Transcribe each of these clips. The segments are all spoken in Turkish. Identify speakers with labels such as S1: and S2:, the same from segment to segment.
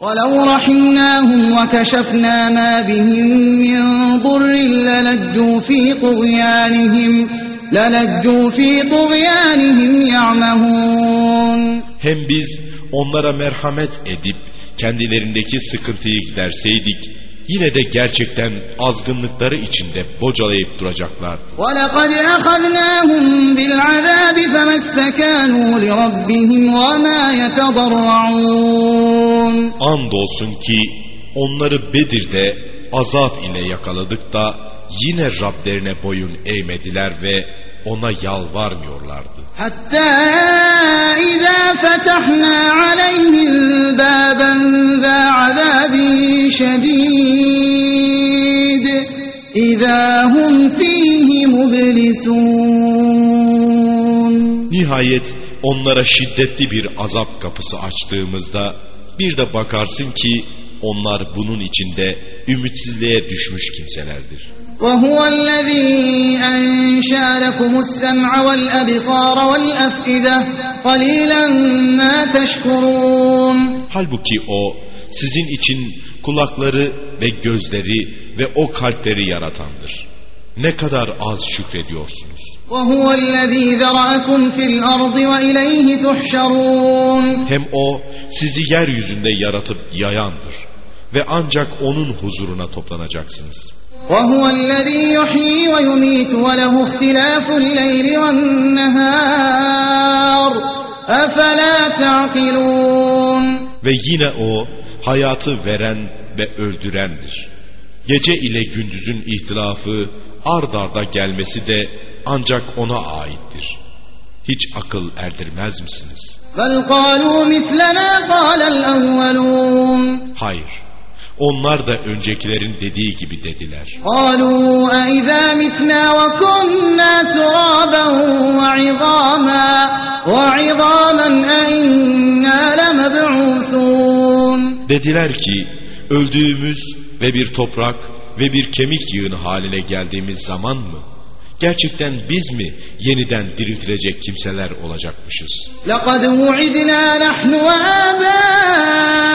S1: وَلَوْ رَحِمْنَاهُمْ وَكَشَفْنَا مَا بِهِمْ مِنْ ضُرٍّ لَلَجُّوا فِي طُغْيَانِهِمْ لَلَجُّوا فِي طُغْيَانِهِمْ يَعْمَهُونَ
S2: Hem biz onlara merhamet edip kendilerindeki sıkıntıyı giderseydik yine de gerçekten azgınlıkları içinde bocalayıp duracaklardı.
S1: وَلَقَدْ أَخَذْنَاهُمْ بِالْعَذَابِ فَمَا اسْتَكَانُوا لِرَبِّهِمْ وَمَا يَتَضَرَّعُونَ
S2: Andolsun ki onları Bedir'de azap ile yakaladık da yine Rablerine boyun eğmediler ve ona yalvarmıyorlardı.
S1: Hatta izâ fetahnâ aleyhim bâben zâ azâbin şedîd. İzâ hum fîhî mublisûn.
S2: Nihayet onlara şiddetli bir azap kapısı açtığımızda bir de bakarsın ki onlar bunun içinde ümitsizliğe düşmüş kimselerdir.
S1: وهو الذي أنشأ لكم السمع والأبصار والأفئدة قليلا ما تشكرون
S2: Halbuki o sizin için kulakları ve gözleri ve o kalpleri yaratandır. Ne kadar az şükrediyorsunuz.
S1: وهو الذي ذرأكم في الأرض وإليه تحشرون
S2: Hem o sizi yeryüzünde yaratıp yayandır ve ancak onun huzuruna toplanacaksınız.
S1: وهو الذي يحيي ويميت وله اختلاف الليل والنهار أفلا تعقلون
S2: Ve yine o hayatı veren ve öldürendir. Gece ile gündüzün ihtilafı ard arda gelmesi de ancak ona aittir. Hiç akıl erdirmez misiniz?
S1: بل قالوا مثل ما قال الأولون
S2: Hayır. Onlar da öncekilerin dediği gibi dediler. Dediler ki öldüğümüz ve bir toprak ve bir kemik yığını haline geldiğimiz zaman mı? Gerçekten biz mi yeniden diriltilecek kimseler olacakmışız?
S1: لقد وعدنا نحن وآباؤنا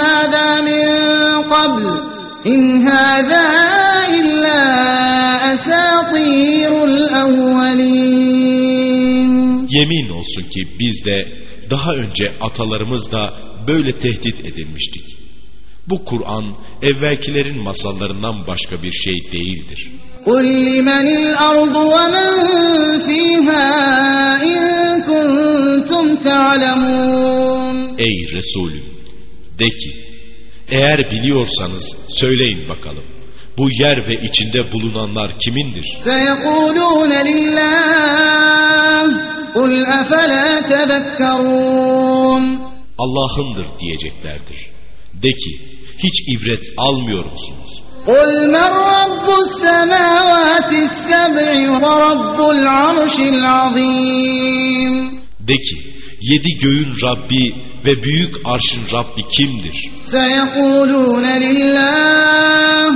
S1: هذا من قبل إن هذا إلا أساطير الأولين
S2: Yemin olsun ki biz de daha önce atalarımız da böyle tehdit edilmiştik. Bu Kur'an evvelkilerin masallarından başka bir şey değildir.
S1: قل لمن الأرض ومن فيها إن كنتم تعلمون
S2: Ey Resulüm de ki eğer biliyorsanız söyleyin bakalım bu yer ve içinde bulunanlar kimindir?
S1: سيقولون لله قل أفلا تذكرون
S2: Allah'ındır diyeceklerdir. De ki hiç ibret almıyor musunuz?
S1: قل من رب السماوات السبع ورب العرش العظيم
S2: De ki yedi göğün Rabbi ve büyük arşın Rabbi kimdir?
S1: سيقولون لله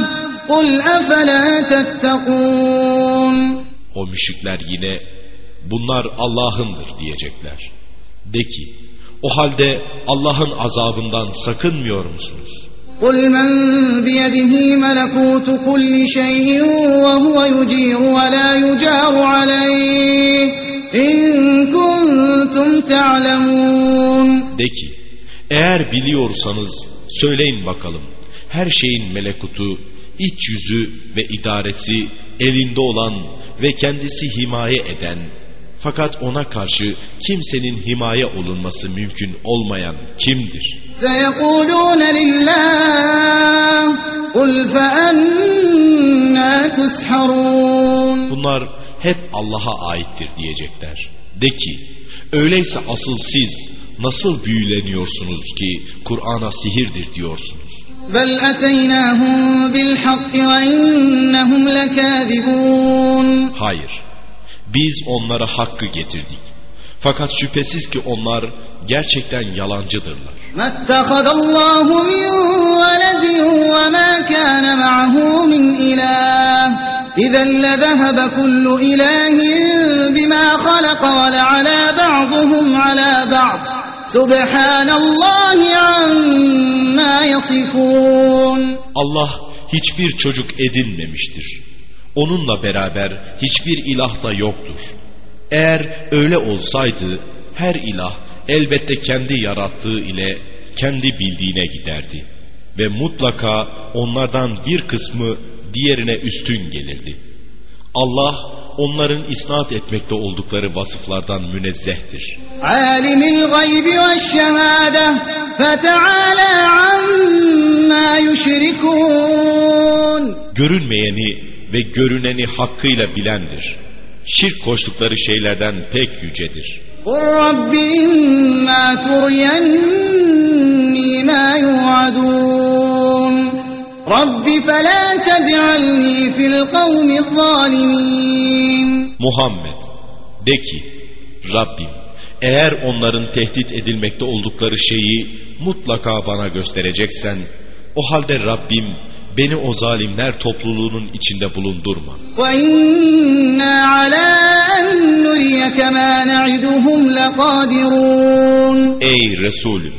S1: قل أفلا تتقون
S2: O müşrikler yine bunlar Allah'ındır diyecekler. De ki o halde Allah'ın azabından sakınmıyor musunuz?
S1: قل من بيده ملكوت كل شيء وهو يجير ولا يجار عليه إن كنتم تعلمون
S2: De ki eğer biliyorsanız söyleyin bakalım her şeyin melekutu, iç yüzü ve idaresi elinde olan ve kendisi himaye eden fakat ona karşı kimsenin himaye olunması mümkün olmayan kimdir?
S1: سيقولون لله قل فأنا تسحرون
S2: Bunlar hep Allah'a aittir diyecekler. De ki öyleyse asıl siz nasıl büyüleniyorsunuz ki Kur'an'a sihirdir diyorsunuz?
S1: بل أتيناهم بالحق وإنهم لكاذبون
S2: Hayır. biz onlara hakkı getirdik. Fakat şüphesiz ki onlar gerçekten yalancıdırlar.
S1: Mettehadallahu min veledin ve ma kana ma'hu min ilah. İzen lezehebe kullu ilahin bima halaka ve le'ala ba'duhum ala ba'd. Subhanallahi amma yasifun.
S2: Allah hiçbir çocuk edinmemiştir. Onunla beraber hiçbir ilah da yoktur. Eğer öyle olsaydı her ilah elbette kendi yarattığı ile kendi bildiğine giderdi. Ve mutlaka onlardan bir kısmı diğerine üstün gelirdi. Allah onların isnat etmekte oldukları vasıflardan münezzehtir.
S1: Alimil gaybi ve şehade feteala amma yüşrikun.
S2: Görünmeyeni ve görüneni hakkıyla bilendir. Şirk koştukları şeylerden pek yücedir. Muhammed, de ki, Rabbim, eğer onların tehdit edilmekte oldukları şeyi mutlaka bana göstereceksen, o halde Rabbim beni o zalimler topluluğunun içinde bulundurma.
S1: وإنا على أن نريك ما نعدهم لقادرون
S2: Ey Resulüm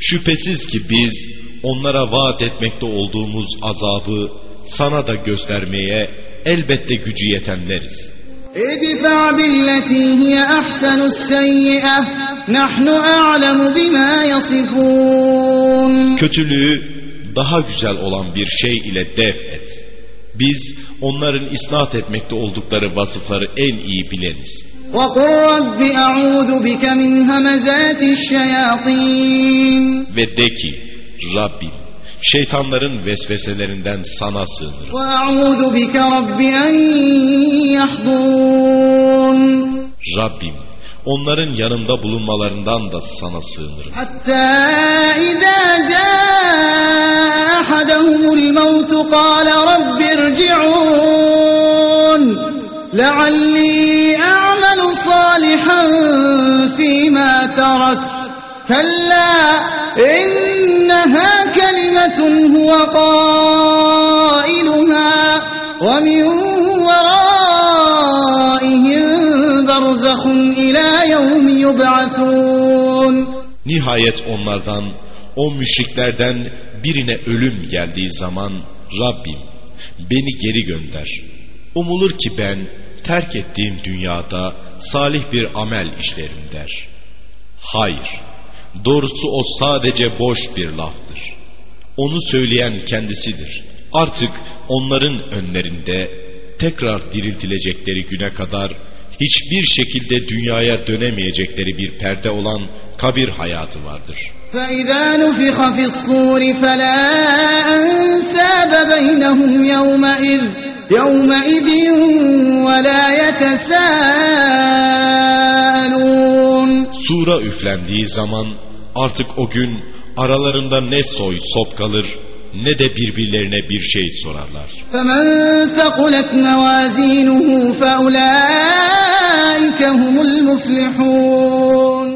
S2: şüphesiz ki biz onlara vaat etmekte olduğumuz azabı sana da göstermeye elbette gücü yetenleriz.
S1: ادفع بالتي هي أحسن السيئة نحن أعلم بما يصفون
S2: Kötülüğü daha güzel olan bir şey ile def et. Biz onların isnat etmekte oldukları vasıfları en iyi bileniz. Ve de ki Rabbim şeytanların vesveselerinden sana sığınırım. Rabbim onların yanında bulunmalarından da sana sığınırım.
S1: Hatta izâ câ ahadahumul mevtu kâle rabbirci'ûn leallî a'melu salihan fîmâ terek kella innehâ kelimetun huve qâiluhâ ve min verâihim berzakhun يبعثون
S2: Nihayet onlardan, o müşriklerden birine ölüm geldiği zaman Rabbim beni geri gönder. Umulur ki ben terk ettiğim dünyada salih bir amel işlerim der. Hayır, doğrusu o sadece boş bir laftır. Onu söyleyen kendisidir. Artık onların önlerinde tekrar diriltilecekleri güne kadar hiçbir şekilde dünyaya dönemeyecekleri bir perde olan kabir hayatı vardır.
S1: فإذا نفخ في الصور فلا أنساب بينهم يومئذ يومئذ ولا يتساءلون
S2: Sura üflendiği zaman artık o gün aralarında ne soy sop kalır ne de birbirlerine bir şey sorarlar.
S1: فمن ثقلت موازينه فأولئك هم المفلحون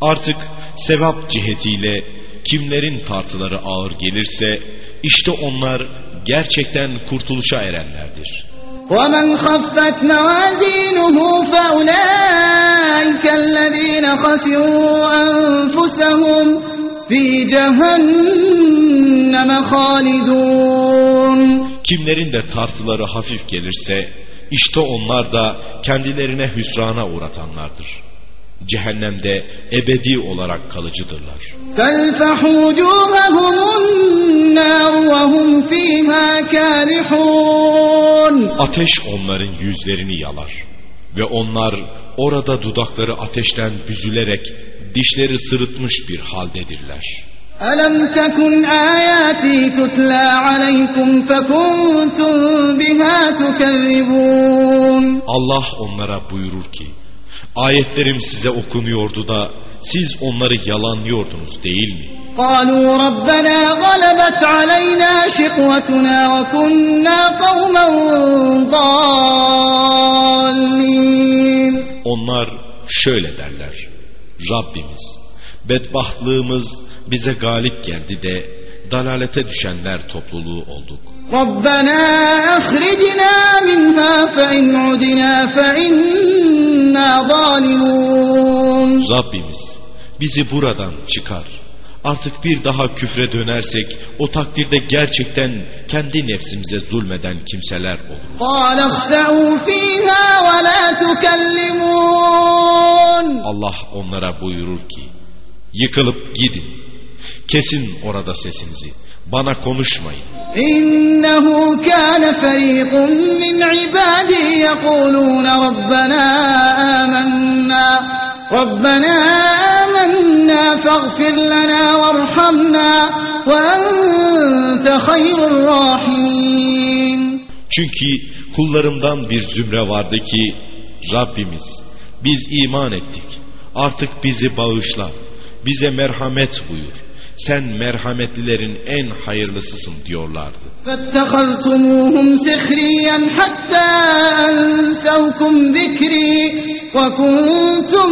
S2: Artık sevap cihetiyle kimlerin tartıları ağır gelirse işte onlar gerçekten kurtuluşa erenlerdir.
S1: ومن خفت موازينه فأولئك الذين خسروا أنفسهم في جهنم cehenneme halidun.
S2: Kimlerin de tartıları hafif gelirse işte onlar da kendilerine hüsrana uğratanlardır. Cehennemde ebedi olarak kalıcıdırlar. Ateş onların yüzlerini yalar ve onlar orada dudakları ateşten büzülerek dişleri sırıtmış bir haldedirler.
S1: ألم تكن آياتي تتلى عليكم فكنتم بها تكذبون
S2: Allah onlara buyurur ki, ayetlerim size okunuyordu da siz onları yalanlıyordunuz değil mi?
S1: قالوا ربنا غلبت علينا شقوتنا وكنا قوما ضالين
S2: Onlar şöyle derler, Rabbimiz, bedbahtlığımız bize galip geldi de dalalete düşenler topluluğu olduk.
S1: Rabbena ahricna minha fe udina fe zalimun.
S2: Rabbimiz bizi buradan çıkar. Artık bir daha küfre dönersek o takdirde gerçekten kendi nefsimize zulmeden kimseler oluruz. Allah onlara buyurur ki yıkılıp gidin. Kesin orada sesinizi. Bana konuşmayın.
S1: İnnehu kâne ferîkun min ibâdî yekûlûne Rabbena âmennâ. Rabbena âmennâ feğfir lenâ verhamnâ ve ente hayrul rahîm.
S2: Çünkü kullarımdan bir zümre vardı ki Rabbimiz biz iman ettik artık bizi bağışla bize merhamet buyur Sen merhametlilerin en hayırlısısın diyorlardı.
S1: فاتخذتموهم سخريا حتى أنسوكم ذكري وكنتم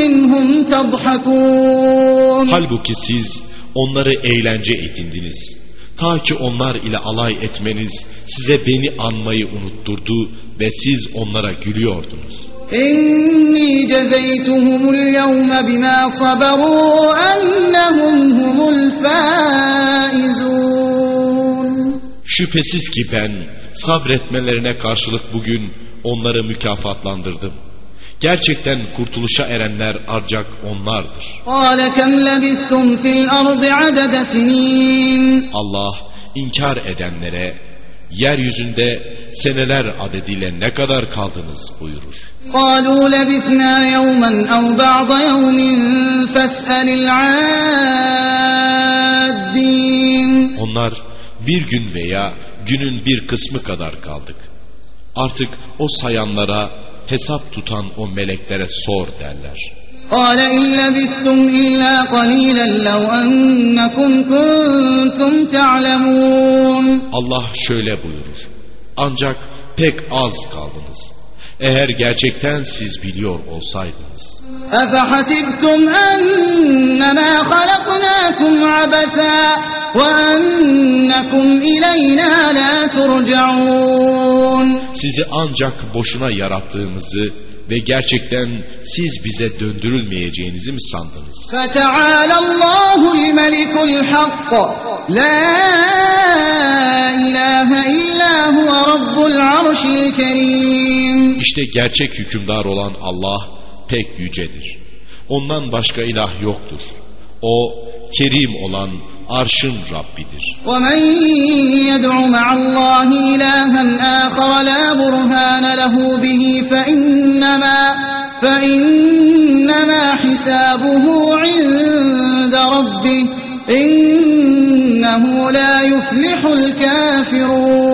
S1: منهم تضحكون
S2: Halbuki siz onları eğlence edindiniz. Ta ki onlar ile alay etmeniz size beni anmayı unutturdu ve siz onlara gülüyordunuz.
S1: İnni cezeytuhumul yevme bima saberu ennehum humul faizun.
S2: Şüphesiz ki ben sabretmelerine karşılık bugün onları mükafatlandırdım. Gerçekten kurtuluşa erenler ancak onlardır. Allah inkar edenlere yeryüzünde seneler adediyle ne kadar kaldınız buyurur.
S1: قالوا لبثنا يوما أو بعض يوم فاسأل العادين
S2: Onlar bir gün veya günün bir kısmı kadar kaldık. Artık o sayanlara hesap tutan o meleklere sor derler.
S1: قال إن لبثتم إلا قليلا لو أنكم كنتم تعلمون
S2: Allah şöyle buyurur. Ancak pek az kaldınız. Eğer gerçekten siz biliyor olsaydınız.
S1: أفحسبتم أنما خلقناكم عبثا وأنكم إلينا لا ترجعون
S2: Sizi ancak boşuna yarattığımızı ve gerçekten siz bize döndürülmeyeceğinizi mi sandınız?
S1: فتعالى الله الملك الحق لا إله إلا هو رب العرش الكريم
S2: İşte gerçek hükümdar olan Allah pek yücedir. Ondan başka ilah yoktur. O kerim olan arşın Rabbidir.
S1: ومن يدع مع برهان له به فإنما فإنما حسابه عند ربه إنه لا يفلح الكافرون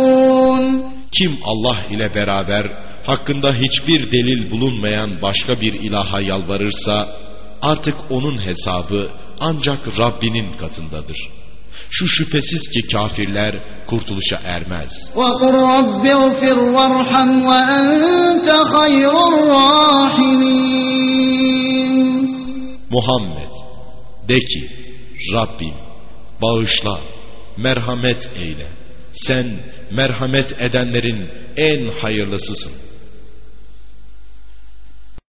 S2: Kim Allah ile beraber hakkında hiçbir delil bulunmayan başka bir ilaha yalvarırsa artık onun hesabı ancak Rabbinin katındadır. Şu şüphesiz ki kafirler kurtuluşa ermez. Muhammed de ki Rabbim bağışla, merhamet eyle. Sen merhamet edenlerin en hayırlısısın.